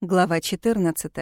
Глава 14.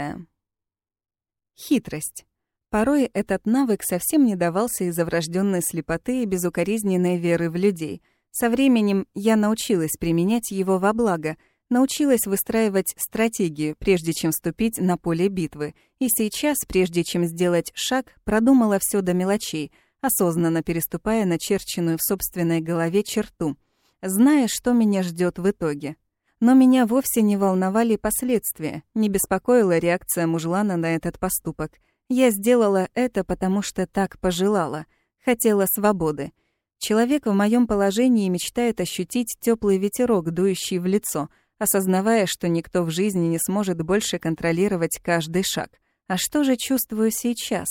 Хитрость. Порой этот навык совсем не давался из-за врожденной слепоты и безукоризненной веры в людей. Со временем я научилась применять его во благо, научилась выстраивать стратегию, прежде чем вступить на поле битвы. И сейчас, прежде чем сделать шаг, продумала все до мелочей, осознанно переступая начерченную в собственной голове черту, зная, что меня ждет в итоге. Но меня вовсе не волновали последствия, не беспокоила реакция мужлана на этот поступок. Я сделала это, потому что так пожелала, хотела свободы. Человек в моем положении мечтает ощутить теплый ветерок, дующий в лицо, осознавая, что никто в жизни не сможет больше контролировать каждый шаг. А что же чувствую сейчас?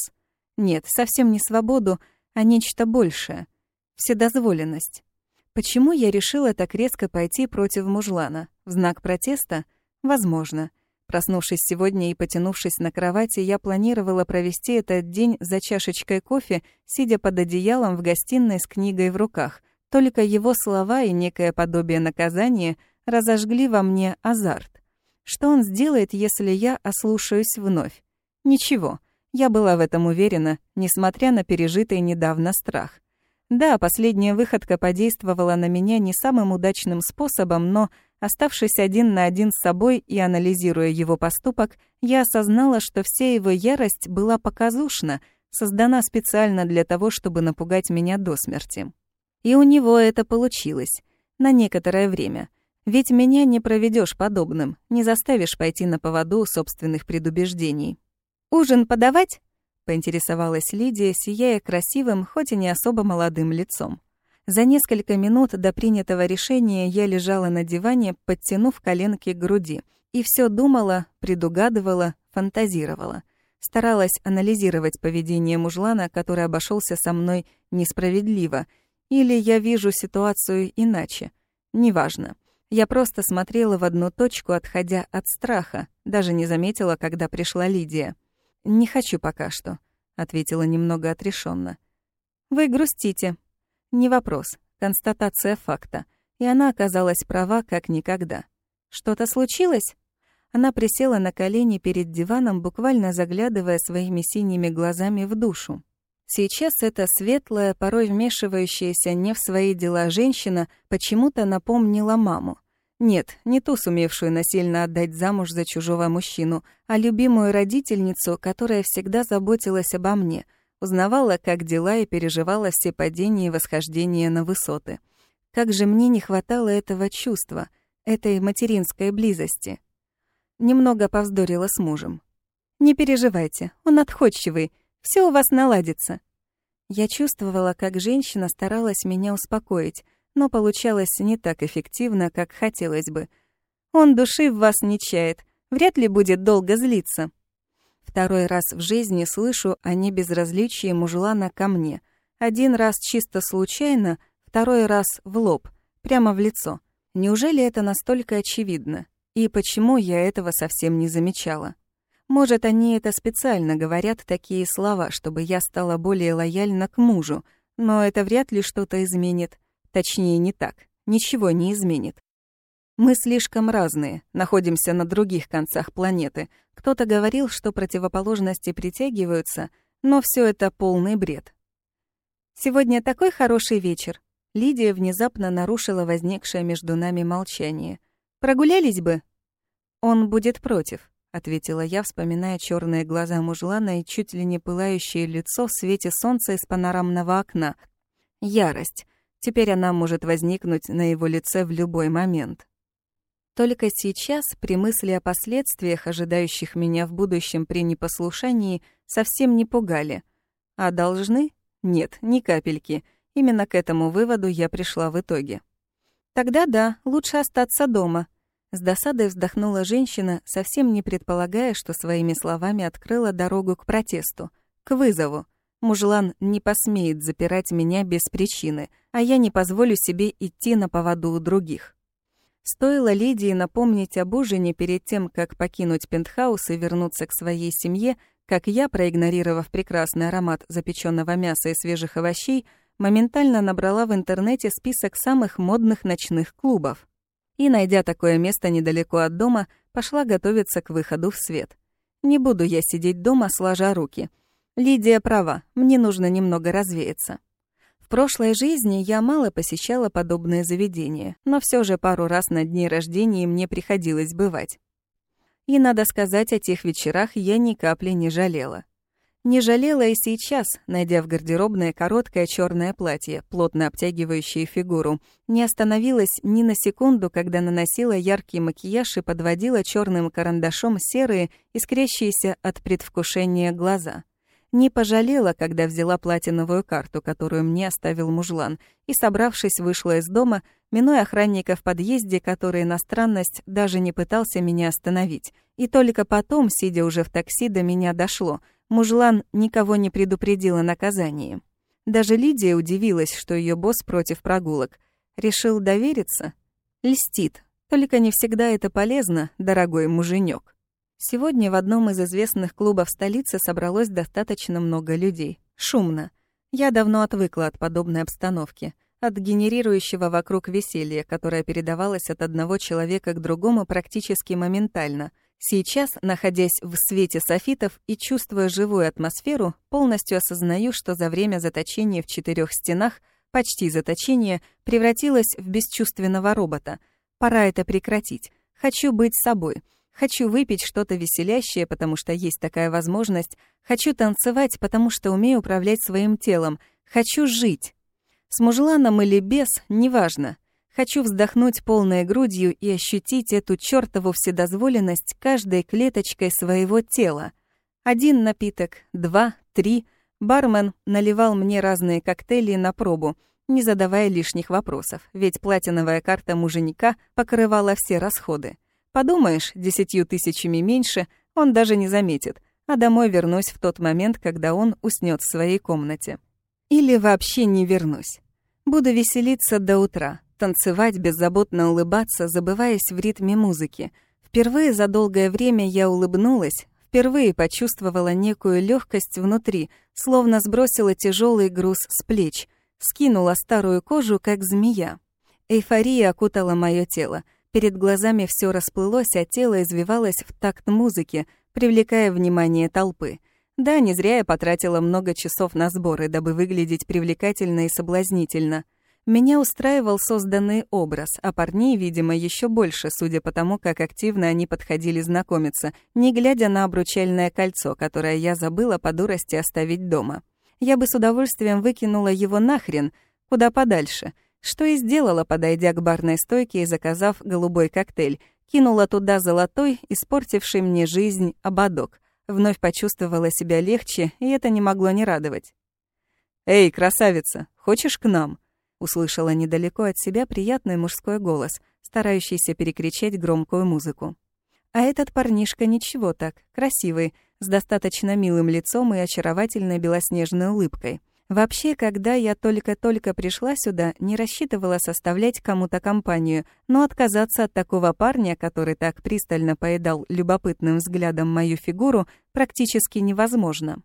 Нет, совсем не свободу, а нечто большее. Вседозволенность. Почему я решила так резко пойти против мужлана? В знак протеста? Возможно. Проснувшись сегодня и потянувшись на кровати, я планировала провести этот день за чашечкой кофе, сидя под одеялом в гостиной с книгой в руках. Только его слова и некое подобие наказания разожгли во мне азарт. Что он сделает, если я ослушаюсь вновь? Ничего. Я была в этом уверена, несмотря на пережитый недавно страх. Да, последняя выходка подействовала на меня не самым удачным способом, но, оставшись один на один с собой и анализируя его поступок, я осознала, что вся его ярость была показушна, создана специально для того, чтобы напугать меня до смерти. И у него это получилось. На некоторое время. Ведь меня не проведешь подобным, не заставишь пойти на поводу собственных предубеждений. «Ужин подавать?» Поинтересовалась Лидия, сияя красивым, хоть и не особо молодым лицом. За несколько минут до принятого решения я лежала на диване, подтянув коленки к груди, и все думала, предугадывала, фантазировала. Старалась анализировать поведение мужлана, который обошелся со мной несправедливо, или я вижу ситуацию иначе. Неважно. Я просто смотрела в одну точку, отходя от страха, даже не заметила, когда пришла Лидия. «Не хочу пока что», — ответила немного отрешенно. «Вы грустите». Не вопрос, констатация факта. И она оказалась права как никогда. «Что-то случилось?» Она присела на колени перед диваном, буквально заглядывая своими синими глазами в душу. Сейчас эта светлая, порой вмешивающаяся не в свои дела женщина почему-то напомнила маму. Нет, не ту, сумевшую насильно отдать замуж за чужого мужчину, а любимую родительницу, которая всегда заботилась обо мне, узнавала, как дела и переживала все падения и восхождения на высоты. Как же мне не хватало этого чувства, этой материнской близости. Немного повздорила с мужем. «Не переживайте, он отходчивый, все у вас наладится». Я чувствовала, как женщина старалась меня успокоить, но получалось не так эффективно, как хотелось бы. Он души в вас не чает, вряд ли будет долго злиться. Второй раз в жизни слышу о небезразличии мужлана ко мне. Один раз чисто случайно, второй раз в лоб, прямо в лицо. Неужели это настолько очевидно? И почему я этого совсем не замечала? Может, они это специально говорят такие слова, чтобы я стала более лояльна к мужу, но это вряд ли что-то изменит. Точнее, не так. Ничего не изменит. Мы слишком разные, находимся на других концах планеты. Кто-то говорил, что противоположности притягиваются, но все это полный бред. Сегодня такой хороший вечер. Лидия внезапно нарушила возникшее между нами молчание. Прогулялись бы? Он будет против, ответила я, вспоминая черные глаза мужлана и чуть ли не пылающее лицо в свете солнца из панорамного окна. Ярость. Теперь она может возникнуть на его лице в любой момент. Только сейчас, при мысли о последствиях, ожидающих меня в будущем при непослушании, совсем не пугали. А должны? Нет, ни капельки. Именно к этому выводу я пришла в итоге. Тогда да, лучше остаться дома. С досадой вздохнула женщина, совсем не предполагая, что своими словами открыла дорогу к протесту, к вызову. Мужлан не посмеет запирать меня без причины, а я не позволю себе идти на поводу у других. Стоило Лидии напомнить об ужине перед тем, как покинуть пентхаус и вернуться к своей семье, как я, проигнорировав прекрасный аромат запеченного мяса и свежих овощей, моментально набрала в интернете список самых модных ночных клубов. И, найдя такое место недалеко от дома, пошла готовиться к выходу в свет. Не буду я сидеть дома, сложа руки. Лидия права, мне нужно немного развеяться. В прошлой жизни я мало посещала подобные заведения, но все же пару раз на дни рождения мне приходилось бывать. И, надо сказать, о тех вечерах я ни капли не жалела. Не жалела и сейчас, найдя в гардеробное короткое черное платье, плотно обтягивающее фигуру. Не остановилась ни на секунду, когда наносила яркий макияж и подводила черным карандашом серые, искрящиеся от предвкушения глаза. Не пожалела, когда взяла платиновую карту, которую мне оставил мужлан, и, собравшись, вышла из дома, минуя охранника в подъезде, который на странность даже не пытался меня остановить. И только потом, сидя уже в такси, до меня дошло. Мужлан никого не предупредил о наказании. Даже Лидия удивилась, что ее босс против прогулок. Решил довериться? Льстит. Только не всегда это полезно, дорогой муженек. Сегодня в одном из известных клубов столицы собралось достаточно много людей. Шумно. Я давно отвыкла от подобной обстановки, от генерирующего вокруг веселья, которое передавалось от одного человека к другому практически моментально. Сейчас, находясь в свете софитов и чувствуя живую атмосферу, полностью осознаю, что за время заточения в четырех стенах, почти заточения, превратилась в бесчувственного робота. Пора это прекратить. Хочу быть собой — Хочу выпить что-то веселящее, потому что есть такая возможность. Хочу танцевать, потому что умею управлять своим телом. Хочу жить. С мужланом или без, неважно. Хочу вздохнуть полной грудью и ощутить эту чёртову вседозволенность каждой клеточкой своего тела. Один напиток, два, три. Бармен наливал мне разные коктейли на пробу, не задавая лишних вопросов, ведь платиновая карта муженика покрывала все расходы. Подумаешь, десятью тысячами меньше он даже не заметит, а домой вернусь в тот момент, когда он уснет в своей комнате. Или вообще не вернусь. Буду веселиться до утра, танцевать, беззаботно улыбаться, забываясь в ритме музыки. Впервые за долгое время я улыбнулась, впервые почувствовала некую легкость внутри, словно сбросила тяжелый груз с плеч, скинула старую кожу, как змея. Эйфория окутала мое тело — Перед глазами все расплылось, а тело извивалось в такт музыки, привлекая внимание толпы. Да, не зря я потратила много часов на сборы, дабы выглядеть привлекательно и соблазнительно. Меня устраивал созданный образ, а парней, видимо, еще больше, судя по тому, как активно они подходили знакомиться, не глядя на обручальное кольцо, которое я забыла по дурости оставить дома. Я бы с удовольствием выкинула его нахрен, куда подальше — что и сделала, подойдя к барной стойке и заказав голубой коктейль. Кинула туда золотой, испортивший мне жизнь, ободок. Вновь почувствовала себя легче, и это не могло не радовать. «Эй, красавица, хочешь к нам?» Услышала недалеко от себя приятный мужской голос, старающийся перекричать громкую музыку. А этот парнишка ничего так, красивый, с достаточно милым лицом и очаровательной белоснежной улыбкой. Вообще, когда я только-только пришла сюда, не рассчитывала составлять кому-то компанию, но отказаться от такого парня, который так пристально поедал любопытным взглядом мою фигуру, практически невозможно.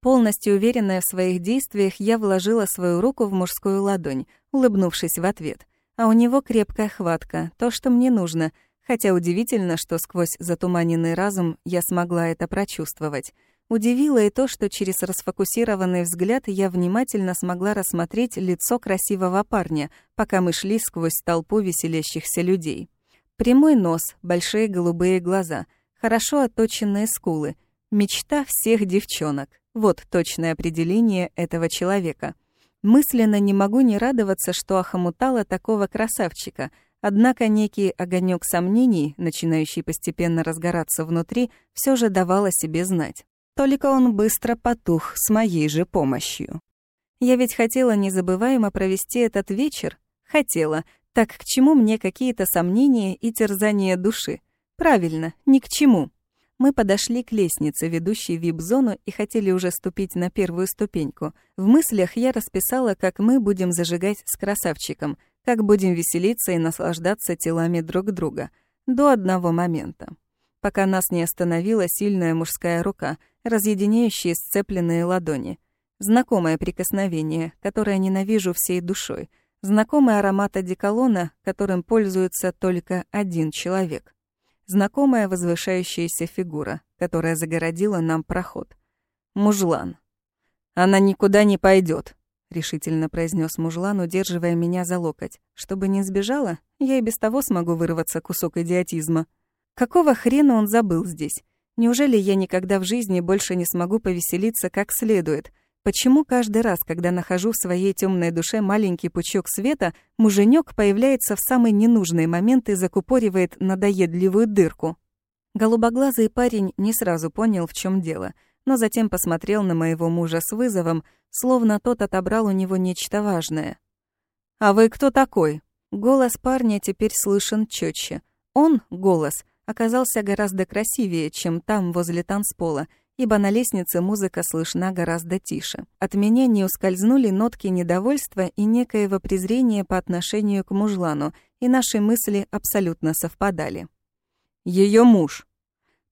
Полностью уверенная в своих действиях, я вложила свою руку в мужскую ладонь, улыбнувшись в ответ. А у него крепкая хватка, то, что мне нужно, хотя удивительно, что сквозь затуманенный разум я смогла это прочувствовать. Удивило и то, что через расфокусированный взгляд я внимательно смогла рассмотреть лицо красивого парня, пока мы шли сквозь толпу веселящихся людей. Прямой нос, большие голубые глаза, хорошо отточенные скулы. Мечта всех девчонок. Вот точное определение этого человека. Мысленно не могу не радоваться, что охомутала такого красавчика, однако некий огонек сомнений, начинающий постепенно разгораться внутри, все же давал себе знать. Только он быстро потух с моей же помощью. Я ведь хотела незабываемо провести этот вечер. Хотела. Так к чему мне какие-то сомнения и терзания души? Правильно, ни к чему. Мы подошли к лестнице, ведущей в вип-зону, и хотели уже ступить на первую ступеньку. В мыслях я расписала, как мы будем зажигать с красавчиком, как будем веселиться и наслаждаться телами друг друга. До одного момента. Пока нас не остановила сильная мужская рука, разъединяющие сцепленные ладони. Знакомое прикосновение, которое ненавижу всей душой. Знакомый аромат одеколона, которым пользуется только один человек. Знакомая возвышающаяся фигура, которая загородила нам проход. Мужлан. «Она никуда не пойдет, решительно произнес мужлан, удерживая меня за локоть. «Чтобы не сбежала, я и без того смогу вырваться кусок идиотизма». Какого хрена он забыл здесь? Неужели я никогда в жизни больше не смогу повеселиться как следует? Почему каждый раз, когда нахожу в своей темной душе маленький пучок света, муженек появляется в самый ненужный момент и закупоривает надоедливую дырку? Голубоглазый парень не сразу понял, в чем дело — но затем посмотрел на моего мужа с вызовом, словно тот отобрал у него нечто важное. «А вы кто такой?» Голос парня теперь слышен четче. Он, голос, оказался гораздо красивее, чем там, возле танцпола, ибо на лестнице музыка слышна гораздо тише. От меня не ускользнули нотки недовольства и некоего презрения по отношению к мужлану, и наши мысли абсолютно совпадали. Ее муж»,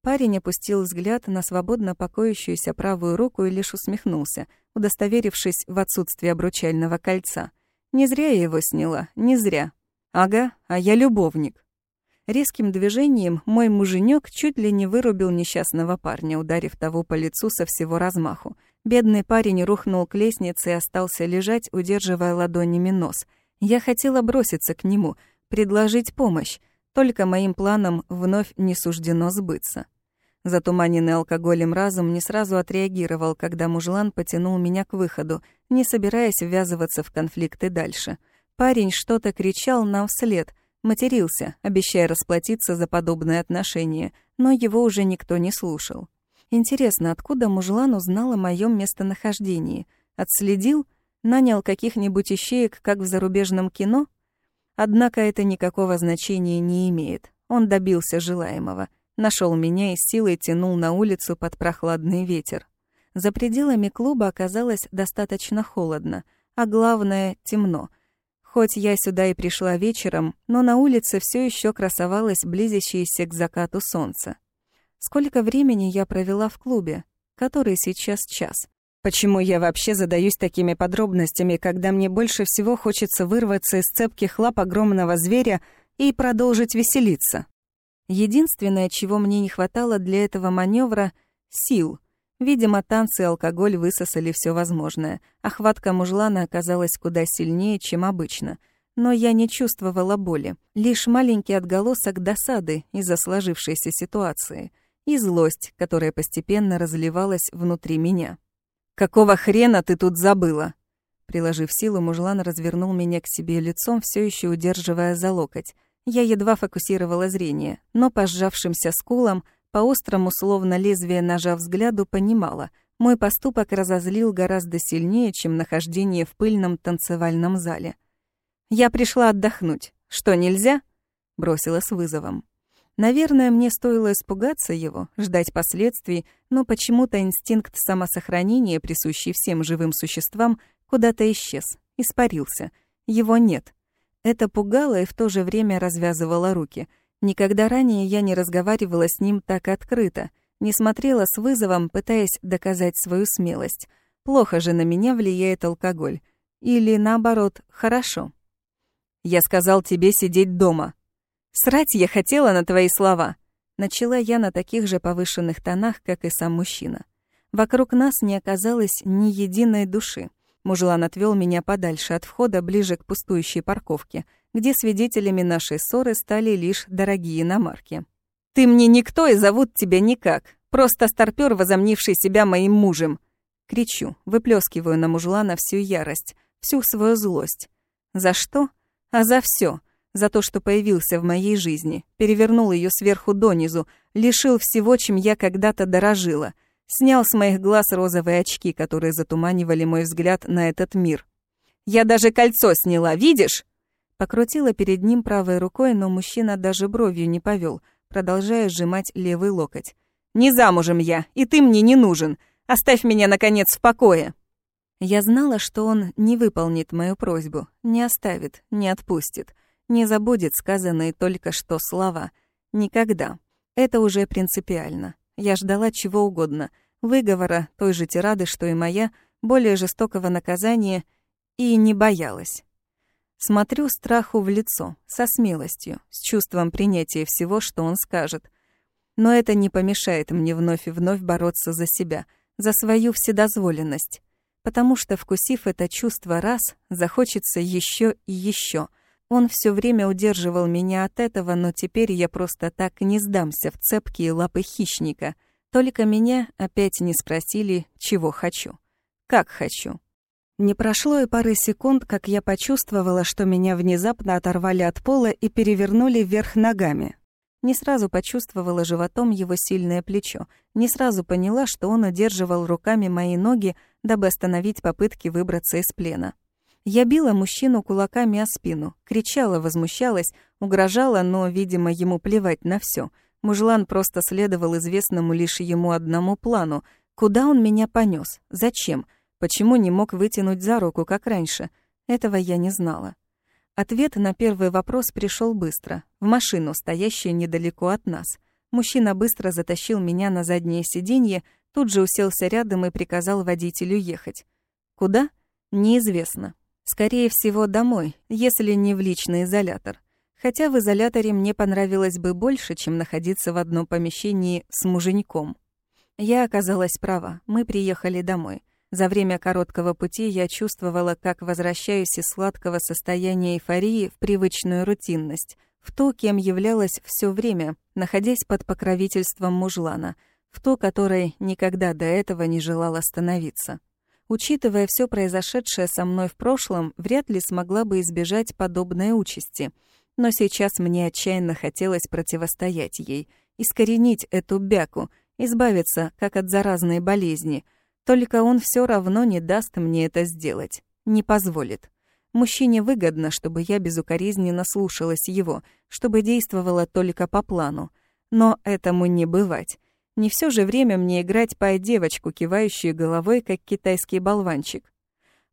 Парень опустил взгляд на свободно покоящуюся правую руку и лишь усмехнулся, удостоверившись в отсутствии обручального кольца. Не зря я его сняла, не зря. Ага, а я любовник. Резким движением мой муженек чуть ли не вырубил несчастного парня, ударив того по лицу со всего размаху. Бедный парень рухнул к лестнице и остался лежать, удерживая ладонями нос. Я хотела броситься к нему, предложить помощь, только моим планам вновь не суждено сбыться. Затуманенный алкоголем разум не сразу отреагировал, когда мужлан потянул меня к выходу, не собираясь ввязываться в конфликты дальше. Парень что-то кричал нам вслед, матерился, обещая расплатиться за подобное отношение, но его уже никто не слушал. Интересно, откуда мужлан узнал о моем местонахождении? Отследил? Нанял каких-нибудь ищеек, как в зарубежном кино? Однако это никакого значения не имеет. Он добился желаемого — Нашел меня и силой тянул на улицу под прохладный ветер. За пределами клуба оказалось достаточно холодно, а главное — темно. Хоть я сюда и пришла вечером, но на улице все еще красовалось близящееся к закату солнце. Сколько времени я провела в клубе? Который сейчас час? Почему я вообще задаюсь такими подробностями, когда мне больше всего хочется вырваться из цепких лап огромного зверя и продолжить веселиться? Единственное, чего мне не хватало для этого маневра — сил. Видимо, танцы и алкоголь высосали все возможное, а хватка мужлана оказалась куда сильнее, чем обычно. Но я не чувствовала боли, лишь маленький отголосок досады из-за сложившейся ситуации и злость, которая постепенно разливалась внутри меня. «Какого хрена ты тут забыла?» Приложив силу, мужлан развернул меня к себе лицом, все еще удерживая за локоть. Я едва фокусировала зрение, но по сжавшимся скулам, по острому словно лезвие ножа взгляду понимала, мой поступок разозлил гораздо сильнее, чем нахождение в пыльном танцевальном зале. «Я пришла отдохнуть. Что, нельзя?» — бросила с вызовом. Наверное, мне стоило испугаться его, ждать последствий, но почему-то инстинкт самосохранения, присущий всем живым существам, куда-то исчез, испарился. Его нет. Это пугало и в то же время развязывало руки. Никогда ранее я не разговаривала с ним так открыто, не смотрела с вызовом, пытаясь доказать свою смелость. Плохо же на меня влияет алкоголь. Или, наоборот, хорошо. «Я сказал тебе сидеть дома». «Срать я хотела на твои слова», — начала я на таких же повышенных тонах, как и сам мужчина. Вокруг нас не оказалось ни единой души. Мужлан отвел меня подальше от входа, ближе к пустующей парковке, где свидетелями нашей ссоры стали лишь дорогие иномарки. «Ты мне никто и зовут тебя никак. Просто старпёр, возомнивший себя моим мужем!» Кричу, выплескиваю на мужлана всю ярость, всю свою злость. За что? А за все. За то, что появился в моей жизни, перевернул ее сверху донизу, лишил всего, чем я когда-то дорожила — Снял с моих глаз розовые очки, которые затуманивали мой взгляд на этот мир. «Я даже кольцо сняла, видишь?» Покрутила перед ним правой рукой, но мужчина даже бровью не повел, продолжая сжимать левый локоть. «Не замужем я, и ты мне не нужен. Оставь меня, наконец, в покое!» Я знала, что он не выполнит мою просьбу, не оставит, не отпустит, не забудет сказанные только что слова. Никогда. Это уже принципиально. Я ждала чего угодно. Выговора, той же тирады, что и моя, более жестокого наказания, и не боялась. Смотрю страху в лицо, со смелостью, с чувством принятия всего, что он скажет. Но это не помешает мне вновь и вновь бороться за себя, за свою вседозволенность. Потому что, вкусив это чувство раз, захочется еще и еще. Он все время удерживал меня от этого, но теперь я просто так не сдамся в цепкие лапы хищника. Только меня опять не спросили, чего хочу. Как хочу. Не прошло и пары секунд, как я почувствовала, что меня внезапно оторвали от пола и перевернули вверх ногами. Не сразу почувствовала животом его сильное плечо, не сразу поняла, что он удерживал руками мои ноги, дабы остановить попытки выбраться из плена. Я била мужчину кулаками о спину, кричала, возмущалась, угрожала, но, видимо, ему плевать на все. Мужлан просто следовал известному лишь ему одному плану. Куда он меня понес? Зачем? Почему не мог вытянуть за руку, как раньше? Этого я не знала. Ответ на первый вопрос пришел быстро. В машину, стоящую недалеко от нас. Мужчина быстро затащил меня на заднее сиденье, тут же уселся рядом и приказал водителю ехать. Куда? Неизвестно. Скорее всего, домой, если не в личный изолятор. Хотя в изоляторе мне понравилось бы больше, чем находиться в одном помещении с муженьком. Я оказалась права, мы приехали домой. За время короткого пути я чувствовала, как возвращаюсь из сладкого состояния эйфории в привычную рутинность, в то, кем являлась все время, находясь под покровительством мужлана, в то, которое никогда до этого не желал остановиться. Учитывая все произошедшее со мной в прошлом, вряд ли смогла бы избежать подобной участи. Но сейчас мне отчаянно хотелось противостоять ей, искоренить эту бяку, избавиться, как от заразной болезни — только он все равно не даст мне это сделать. Не позволит. Мужчине выгодно, чтобы я безукоризненно слушалась его, чтобы действовала только по плану. Но этому не бывать. Не все же время мне играть пай-девочку, кивающую головой, как китайский болванчик.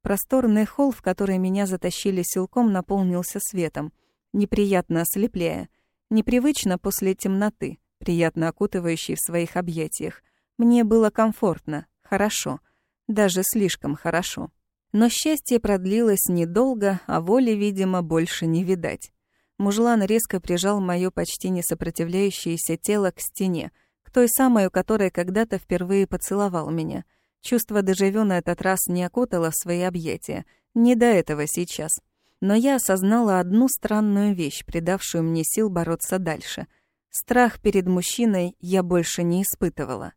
Просторный холл, в который меня затащили силком, наполнился светом, неприятно ослепляя. Непривычно после темноты, приятно окутывающей в своих объятиях. Мне было комфортно, хорошо, даже слишком хорошо. Но счастье продлилось недолго, а воли, видимо, больше не видать. Мужлан резко прижал моё почти не сопротивляющееся тело к стене, к той самой, у которой когда-то впервые поцеловал меня. Чувство дежавю на этот раз не окутало в свои объятия. Не до этого сейчас. Но я осознала одну странную вещь, придавшую мне сил бороться дальше. Страх перед мужчиной я больше не испытывала.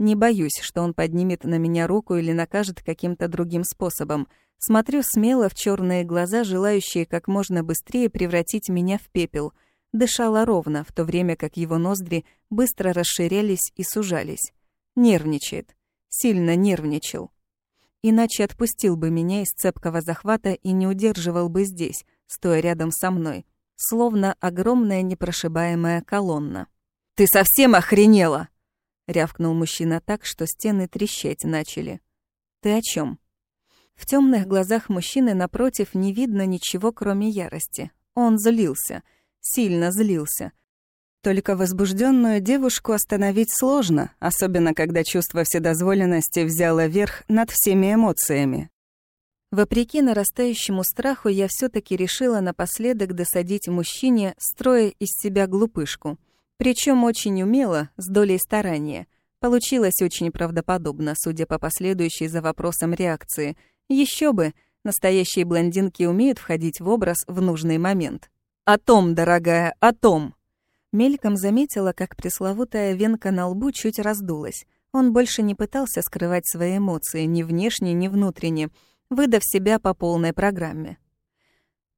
Не боюсь, что он поднимет на меня руку или накажет каким-то другим способом. Смотрю смело в черные глаза, желающие как можно быстрее превратить меня в пепел. Дышала ровно, в то время как его ноздри быстро расширялись и сужались. Нервничает. Сильно нервничал. Иначе отпустил бы меня из цепкого захвата и не удерживал бы здесь, стоя рядом со мной, словно огромная непрошибаемая колонна. «Ты совсем охренела!» Рявкнул мужчина так, что стены трещать начали. Ты о чем? В темных глазах мужчины напротив не видно ничего, кроме ярости. Он злился, сильно злился. Только возбужденную девушку остановить сложно, особенно когда чувство вседозволенности взяло верх над всеми эмоциями. Вопреки нарастающему страху, я все таки решила напоследок досадить мужчине, строя из себя глупышку — причем очень умело, с долей старания. Получилось очень правдоподобно, судя по последующей за вопросом реакции. Еще бы, настоящие блондинки умеют входить в образ в нужный момент. «О том, дорогая, о том!» Мельком заметила, как пресловутая венка на лбу чуть раздулась. Он больше не пытался скрывать свои эмоции ни внешне, ни внутренне, выдав себя по полной программе.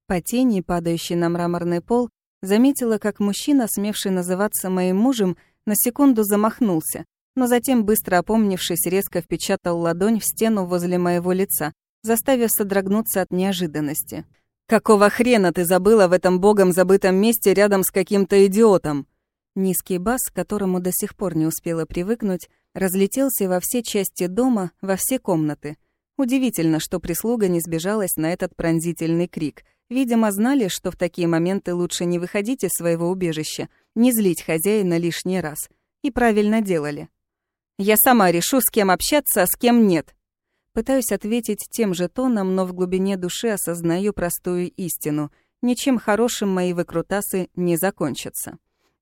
По тени, падающей на мраморный пол, Заметила, как мужчина, смевший называться моим мужем, на секунду замахнулся, но затем, быстро опомнившись, резко впечатал ладонь в стену возле моего лица, заставив содрогнуться от неожиданности. «Какого хрена ты забыла в этом богом забытом месте рядом с каким-то идиотом?» Низкий бас, к которому до сих пор не успела привыкнуть, разлетелся во все части дома, во все комнаты. Удивительно, что прислуга не сбежалась на этот пронзительный крик, Видимо, знали, что в такие моменты лучше не выходить из своего убежища, не злить хозяина лишний раз. И правильно делали. «Я сама решу, с кем общаться, а с кем нет». Пытаюсь ответить тем же тоном, но в глубине души осознаю простую истину. Ничем хорошим мои выкрутасы не закончатся.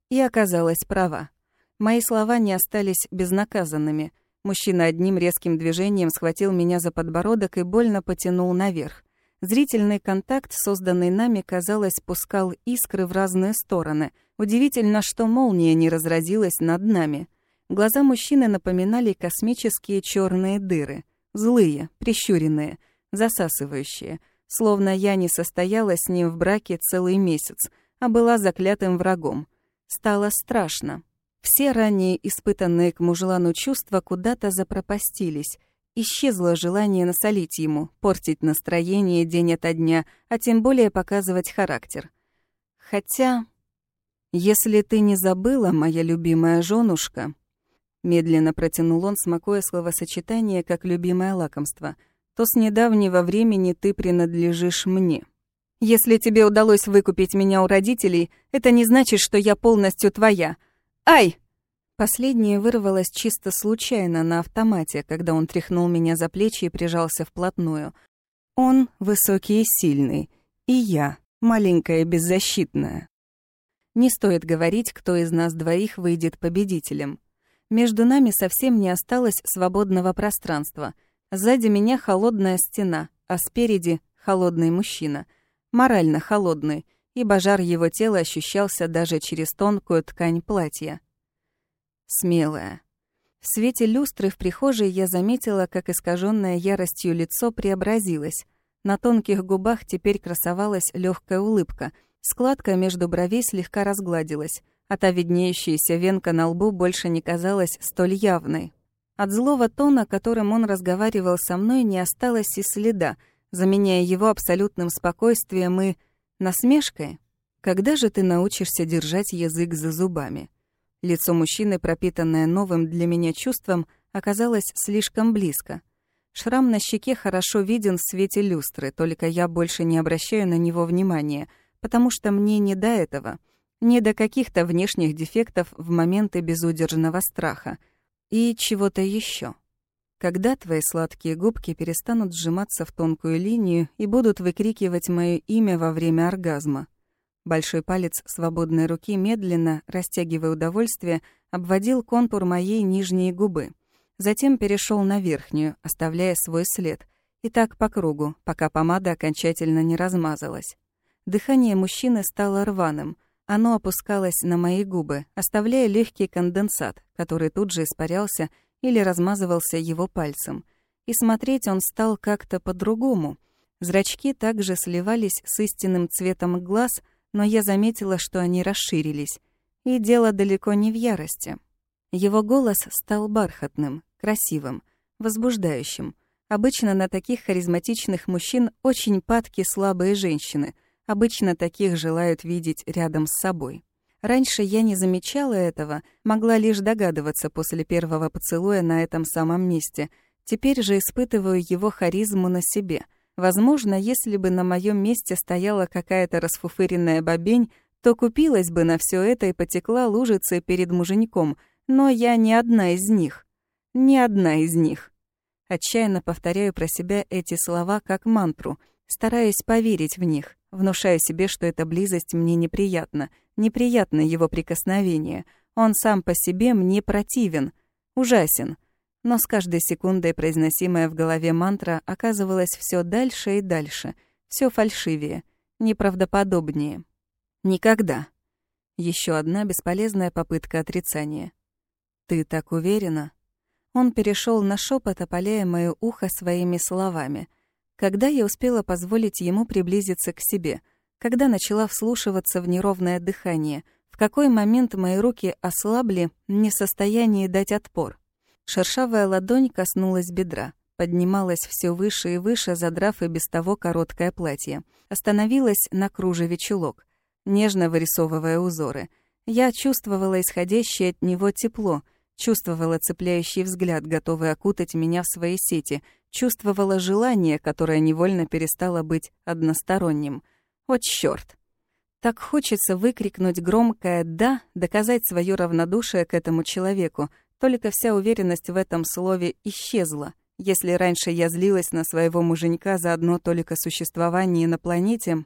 И оказалась права. Мои слова не остались безнаказанными. Мужчина одним резким движением схватил меня за подбородок и больно потянул наверх. Зрительный контакт, созданный нами, казалось, пускал искры в разные стороны. Удивительно, что молния не разразилась над нами. Глаза мужчины напоминали космические черные дыры. Злые, прищуренные, засасывающие. Словно я не состояла с ним в браке целый месяц, а была заклятым врагом. Стало страшно. Все ранее испытанные к мужлану чувства куда-то запропастились. Исчезло желание насолить ему, портить настроение день ото дня, а тем более показывать характер. Хотя, если ты не забыла, моя любимая женушка, Медленно протянул он, смакуя словосочетание как любимое лакомство. «То с недавнего времени ты принадлежишь мне. Если тебе удалось выкупить меня у родителей, это не значит, что я полностью твоя. Ай!» Последнее вырвалось чисто случайно на автомате, когда он тряхнул меня за плечи и прижался вплотную. Он высокий и сильный, и я маленькая и беззащитная. Не стоит говорить, кто из нас двоих выйдет победителем. Между нами совсем не осталось свободного пространства. Сзади меня холодная стена, а спереди — холодный мужчина. Морально холодный, ибо жар его тела ощущался даже через тонкую ткань платья. Смелая. В свете люстры в прихожей я заметила, как искаженное яростью лицо преобразилось. На тонких губах теперь красовалась легкая улыбка. Складка между бровей слегка разгладилась а та виднеющаяся венка на лбу больше не казалась столь явной. От злого тона, которым он разговаривал со мной, не осталось и следа, заменяя его абсолютным спокойствием и насмешкой. «Когда же ты научишься держать язык за зубами?» Лицо мужчины, пропитанное новым для меня чувством, оказалось слишком близко. Шрам на щеке хорошо виден в свете люстры, только я больше не обращаю на него внимания, потому что мне не до этого — не до каких-то внешних дефектов в моменты безудержного страха. И чего-то еще. Когда твои сладкие губки перестанут сжиматься в тонкую линию и будут выкрикивать мое имя во время оргазма. Большой палец свободной руки медленно, растягивая удовольствие, обводил контур моей нижней губы. Затем перешел на верхнюю, оставляя свой след. И так по кругу, пока помада окончательно не размазалась. Дыхание мужчины стало рваным — оно опускалось на мои губы, оставляя легкий конденсат, который тут же испарялся или размазывался его пальцем. И смотреть он стал как-то по-другому. Зрачки также сливались с истинным цветом глаз, но я заметила, что они расширились. И дело далеко не в ярости. Его голос стал бархатным, красивым, возбуждающим. Обычно на таких харизматичных мужчин очень падки слабые женщины — Обычно таких желают видеть рядом с собой. Раньше я не замечала этого, могла лишь догадываться после первого поцелуя на этом самом месте. Теперь же испытываю его харизму на себе. Возможно, если бы на моем месте стояла какая-то расфуфыренная бобень, то купилась бы на все это и потекла лужицей перед муженьком, но я не одна из них. Ни одна из них. Отчаянно повторяю про себя эти слова как мантру, стараясь поверить в них. Внушаю себе, что эта близость мне неприятна, неприятно его прикосновение. Он сам по себе мне противен, ужасен. Но с каждой секундой произносимая в голове мантра оказывалась все дальше и дальше, все фальшивее, неправдоподобнее. Никогда. Еще одна бесполезная попытка отрицания. Ты так уверена? Он перешел на шепот, опаляя мое ухо своими словами — когда я успела позволить ему приблизиться к себе? Когда начала вслушиваться в неровное дыхание? В какой момент мои руки ослабли, не в состоянии дать отпор? Шершавая ладонь коснулась бедра, поднималась все выше и выше, задрав и без того короткое платье. Остановилась на кружеве чулок, нежно вырисовывая узоры. Я чувствовала исходящее от него тепло, чувствовала цепляющий взгляд, готовый окутать меня в свои сети — чувствовала желание, которое невольно перестало быть односторонним. Вот чёрт! Так хочется выкрикнуть громкое «да», доказать свое равнодушие к этому человеку, только вся уверенность в этом слове исчезла. Если раньше я злилась на своего муженька за одно только существование на планете,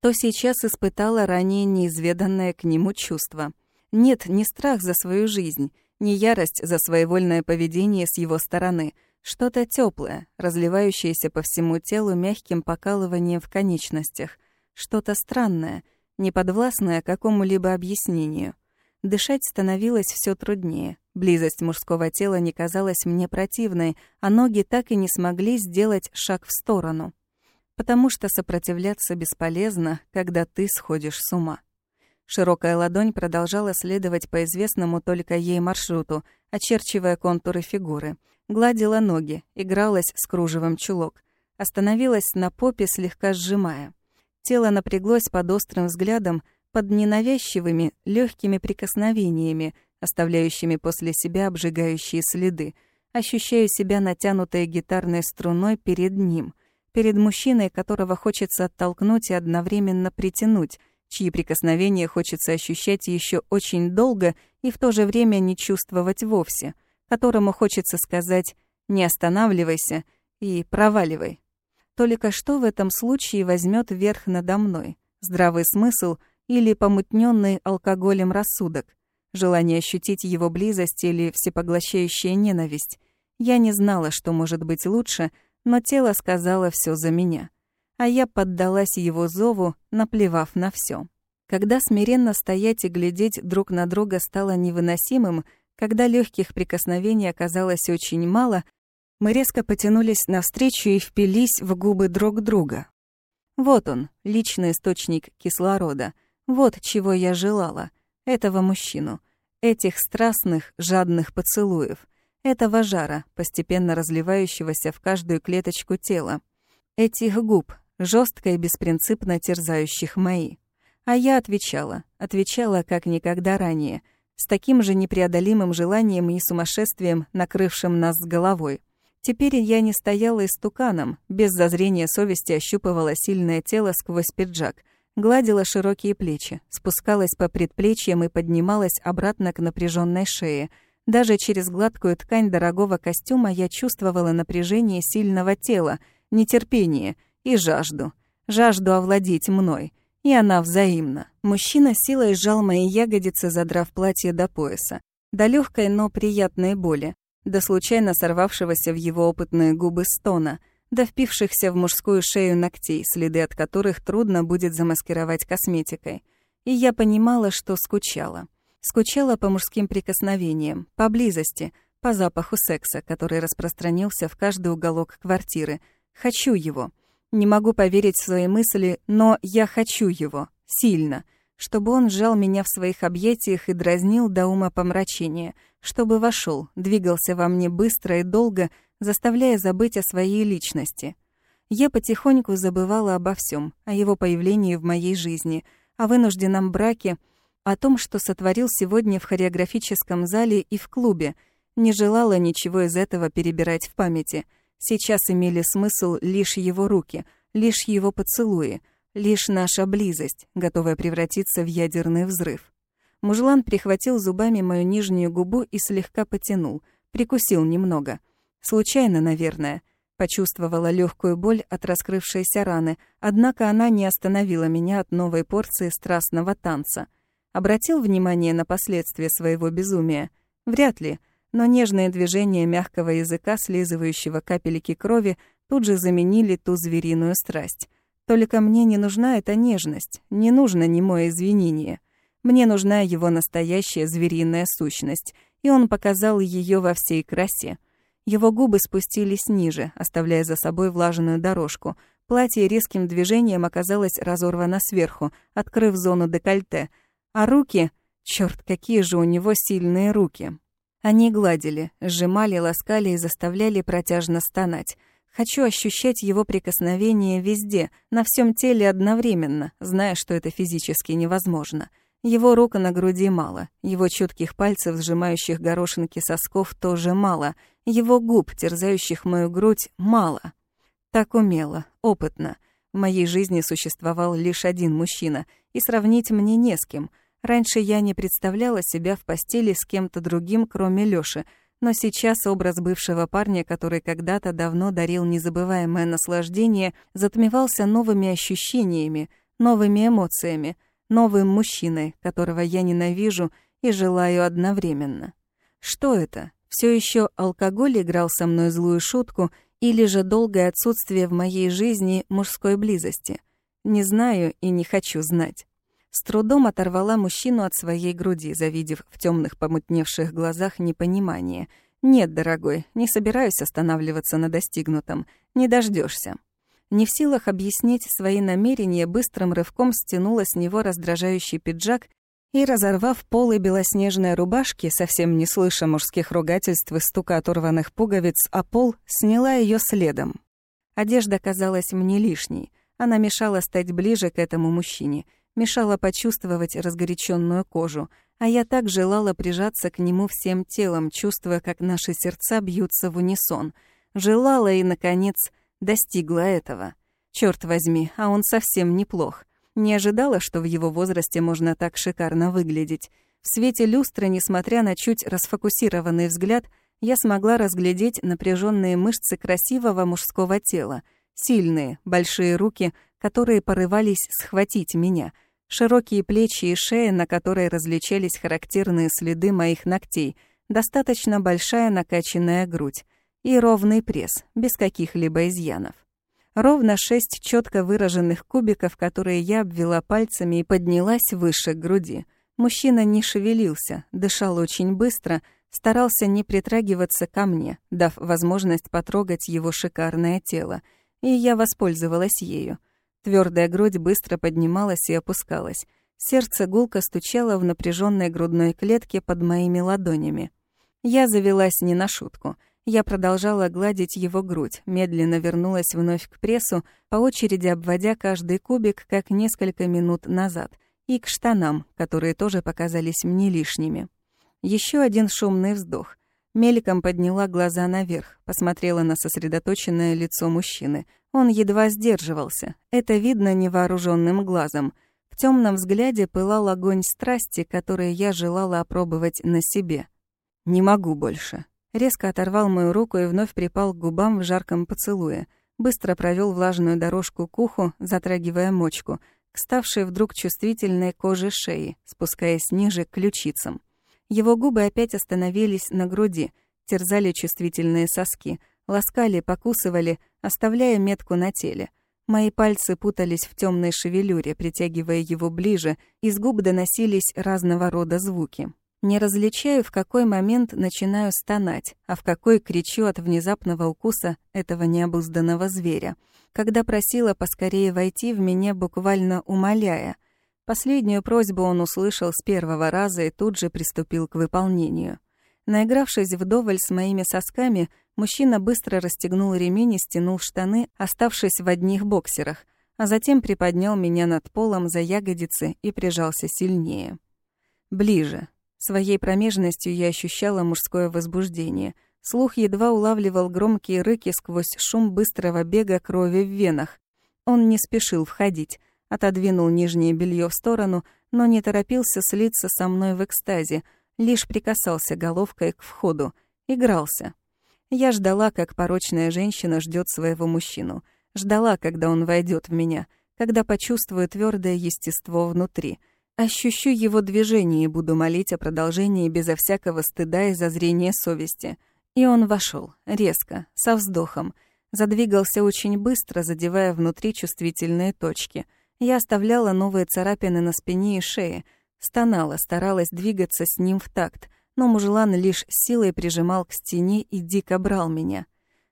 то сейчас испытала ранее неизведанное к нему чувство. Нет, не страх за свою жизнь, не ярость за своевольное поведение с его стороны, что-то теплое, разливающееся по всему телу мягким покалыванием в конечностях, что-то странное, неподвластное какому-либо объяснению. Дышать становилось все труднее. Близость мужского тела не казалась мне противной, а ноги так и не смогли сделать шаг в сторону. Потому что сопротивляться бесполезно, когда ты сходишь с ума. Широкая ладонь продолжала следовать по известному только ей маршруту, очерчивая контуры фигуры. Гладила ноги, игралась с кружевом чулок. Остановилась на попе, слегка сжимая. Тело напряглось под острым взглядом, под ненавязчивыми, легкими прикосновениями, оставляющими после себя обжигающие следы. Ощущаю себя натянутой гитарной струной перед ним, перед мужчиной, которого хочется оттолкнуть и одновременно притянуть, чьи прикосновения хочется ощущать еще очень долго и в то же время не чувствовать вовсе, которому хочется сказать «не останавливайся» и «проваливай». Только что в этом случае возьмет верх надо мной? Здравый смысл или помутненный алкоголем рассудок, желание ощутить его близость или всепоглощающая ненависть. Я не знала, что может быть лучше, но тело сказало все за меня. А я поддалась его зову, наплевав на все. Когда смиренно стоять и глядеть друг на друга стало невыносимым, когда легких прикосновений оказалось очень мало, мы резко потянулись навстречу и впились в губы друг друга. Вот он, личный источник кислорода — вот чего я желала. Этого мужчину. Этих страстных, жадных поцелуев. Этого жара, постепенно разливающегося в каждую клеточку тела. Этих губ, жестко и беспринципно терзающих мои. А я отвечала, отвечала как никогда ранее, с таким же непреодолимым желанием и сумасшествием, накрывшим нас с головой. Теперь я не стояла истуканом, без зазрения совести ощупывала сильное тело сквозь пиджак, Гладила широкие плечи, спускалась по предплечьям и поднималась обратно к напряженной шее. Даже через гладкую ткань дорогого костюма я чувствовала напряжение сильного тела, нетерпение и жажду. Жажду овладеть мной. И она взаимна. Мужчина силой сжал мои ягодицы, задрав платье до пояса. До легкой, но приятной боли. До случайно сорвавшегося в его опытные губы стона — до впившихся в мужскую шею ногтей, следы от которых трудно будет замаскировать косметикой. И я понимала, что скучала. Скучала по мужским прикосновениям, по близости, по запаху секса, который распространился в каждый уголок квартиры. Хочу его. Не могу поверить в свои мысли, но я хочу его. Сильно. Чтобы он сжал меня в своих объятиях и дразнил до ума помрачения. Чтобы вошел, двигался во мне быстро и долго, заставляя забыть о своей личности. Я потихоньку забывала обо всем, о его появлении в моей жизни, о вынужденном браке, о том, что сотворил сегодня в хореографическом зале и в клубе, не желала ничего из этого перебирать в памяти. Сейчас имели смысл лишь его руки, лишь его поцелуи, лишь наша близость, готовая превратиться в ядерный взрыв. Мужлан прихватил зубами мою нижнюю губу и слегка потянул, прикусил немного — Случайно, наверное. Почувствовала легкую боль от раскрывшейся раны, однако она не остановила меня от новой порции страстного танца. Обратил внимание на последствия своего безумия? Вряд ли, но нежные движения мягкого языка, слизывающего капельки крови, тут же заменили ту звериную страсть. Только мне не нужна эта нежность, не нужно немое извинение. Мне нужна его настоящая звериная сущность, и он показал ее во всей красе — его губы спустились ниже, оставляя за собой влажную дорожку. Платье резким движением оказалось разорвано сверху, открыв зону декольте. А руки... Чёрт, какие же у него сильные руки. Они гладили, сжимали, ласкали и заставляли протяжно стонать. Хочу ощущать его прикосновение везде, на всем теле одновременно, зная, что это физически невозможно. Его рук на груди мало, его чутких пальцев, сжимающих горошинки сосков, тоже мало, его губ, терзающих мою грудь, мало. Так умело, опытно. В моей жизни существовал лишь один мужчина, и сравнить мне не с кем. Раньше я не представляла себя в постели с кем-то другим, кроме Лёши, Но сейчас образ бывшего парня, который когда-то давно дарил незабываемое наслаждение, затмевался новыми ощущениями, новыми эмоциями, новым мужчиной, которого я ненавижу и желаю одновременно. Что это? Все еще алкоголь играл со мной злую шутку или же долгое отсутствие в моей жизни мужской близости? Не знаю и не хочу знать. С трудом оторвала мужчину от своей груди, завидев в темных помутневших глазах непонимание. «Нет, дорогой, не собираюсь останавливаться на достигнутом. Не дождешься. Не в силах объяснить свои намерения, быстрым рывком стянула с него раздражающий пиджак и, разорвав полы белоснежной рубашки, совсем не слыша мужских ругательств и стука оторванных пуговиц, а пол сняла ее следом. Одежда казалась мне лишней. Она мешала стать ближе к этому мужчине — мешала почувствовать разгоряченную кожу, а я так желала прижаться к нему всем телом, чувствуя, как наши сердца бьются в унисон. Желала и, наконец, достигла этого. Черт возьми, а он совсем неплох. Не ожидала, что в его возрасте можно так шикарно выглядеть. В свете люстры, несмотря на чуть расфокусированный взгляд, я смогла разглядеть напряженные мышцы красивого мужского тела, сильные, большие руки, которые порывались схватить меня — Широкие плечи и шея, на которой различались характерные следы моих ногтей, достаточно большая накачанная грудь и ровный пресс, без каких-либо изъянов. Ровно шесть четко выраженных кубиков, которые я обвела пальцами и поднялась выше груди. Мужчина не шевелился, дышал очень быстро, старался не притрагиваться ко мне, дав возможность потрогать его шикарное тело, и я воспользовалась ею. Твердая грудь быстро поднималась и опускалась. Сердце гулко стучало в напряженной грудной клетке под моими ладонями. Я завелась не на шутку. Я продолжала гладить его грудь, медленно вернулась вновь к прессу, по очереди обводя каждый кубик, как несколько минут назад, и к штанам, которые тоже показались мне лишними. Еще один шумный вздох. Мельком подняла глаза наверх, посмотрела на сосредоточенное лицо мужчины. Он едва сдерживался. Это видно невооруженным глазом. В темном взгляде пылал огонь страсти, который я желала опробовать на себе. «Не могу больше». Резко оторвал мою руку и вновь припал к губам в жарком поцелуе. Быстро провел влажную дорожку к уху, затрагивая мочку, к ставшей вдруг чувствительной коже шеи, спускаясь ниже к ключицам. Его губы опять остановились на груди, терзали чувствительные соски, ласкали, покусывали, оставляя метку на теле. Мои пальцы путались в темной шевелюре, притягивая его ближе, из губ доносились разного рода звуки. Не различаю, в какой момент начинаю стонать, а в какой кричу от внезапного укуса этого необузданного зверя. Когда просила поскорее войти в меня, буквально умоляя — Последнюю просьбу он услышал с первого раза и тут же приступил к выполнению. Наигравшись вдоволь с моими сосками, мужчина быстро расстегнул ремень и стянул штаны, оставшись в одних боксерах, а затем приподнял меня над полом за ягодицы и прижался сильнее. Ближе. Своей промежностью я ощущала мужское возбуждение. Слух едва улавливал громкие рыки сквозь шум быстрого бега крови в венах. Он не спешил входить, отодвинул нижнее белье в сторону, но не торопился слиться со мной в экстазе, лишь прикасался головкой к входу, игрался. Я ждала, как порочная женщина ждет своего мужчину, ждала, когда он войдет в меня, когда почувствую твердое естество внутри, ощущу его движение и буду молить о продолжении безо всякого стыда и зазрения совести. И он вошел резко, со вздохом, задвигался очень быстро, задевая внутри чувствительные точки — я оставляла новые царапины на спине и шее, стонала, старалась двигаться с ним в такт, но мужелан лишь силой прижимал к стене и дико брал меня.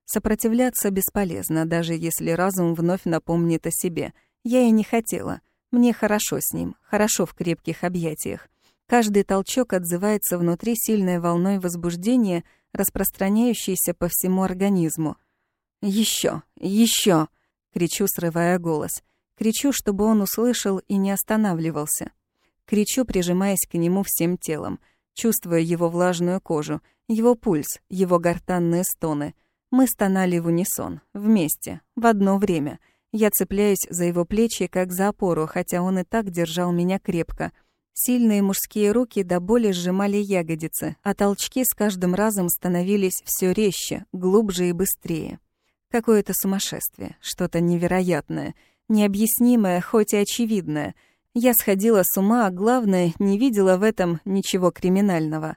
Сопротивляться бесполезно, даже если разум вновь напомнит о себе. Я и не хотела. Мне хорошо с ним, хорошо в крепких объятиях. Каждый толчок отзывается внутри сильной волной возбуждения, распространяющейся по всему организму. «Еще! Еще!» — кричу, срывая голос — Кричу, чтобы он услышал и не останавливался. Кричу, прижимаясь к нему всем телом, чувствуя его влажную кожу, его пульс, его гортанные стоны. Мы стонали в унисон, вместе, в одно время. Я цепляюсь за его плечи, как за опору, хотя он и так держал меня крепко. Сильные мужские руки до боли сжимали ягодицы, а толчки с каждым разом становились все резче, глубже и быстрее. Какое-то сумасшествие, что-то невероятное, необъяснимое, хоть и очевидное. Я сходила с ума, а главное, не видела в этом ничего криминального.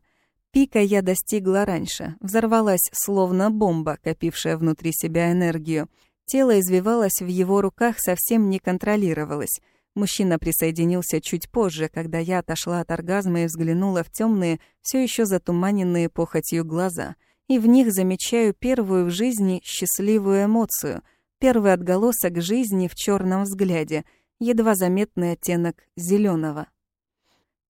Пика я достигла раньше, взорвалась словно бомба, копившая внутри себя энергию. Тело извивалось в его руках, совсем не контролировалось — Мужчина присоединился чуть позже, когда я отошла от оргазма и взглянула в темные, все еще затуманенные похотью глаза. И в них замечаю первую в жизни счастливую эмоцию, первый отголосок жизни в черном взгляде, едва заметный оттенок зеленого.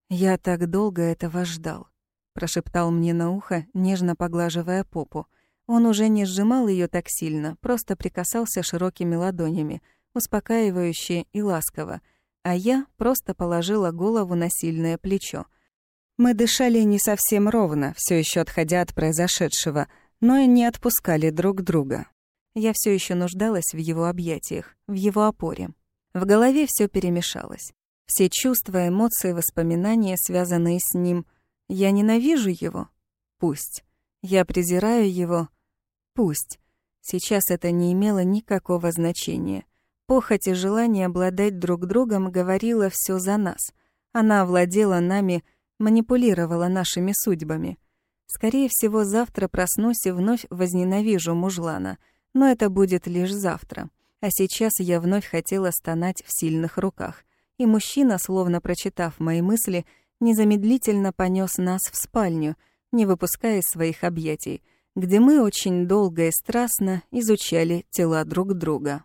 «Я так долго этого ждал», — прошептал мне на ухо, нежно поглаживая попу. Он уже не сжимал ее так сильно, просто прикасался широкими ладонями, успокаивающе и ласково — а я просто положила голову на сильное плечо. Мы дышали не совсем ровно, все еще отходя от произошедшего, но и не отпускали друг друга. Я все еще нуждалась в его объятиях, в его опоре. В голове все перемешалось. Все чувства, эмоции, воспоминания, связанные с ним. Я ненавижу его? Пусть. Я презираю его? Пусть. Сейчас это не имело никакого значения. Похоть и желание обладать друг другом говорила все за нас. Она овладела нами, манипулировала нашими судьбами. Скорее всего, завтра проснусь и вновь возненавижу мужлана, но это будет лишь завтра. А сейчас я вновь хотела стонать в сильных руках. И мужчина, словно прочитав мои мысли, незамедлительно понес нас в спальню, не выпуская своих объятий, где мы очень долго и страстно изучали тела друг друга.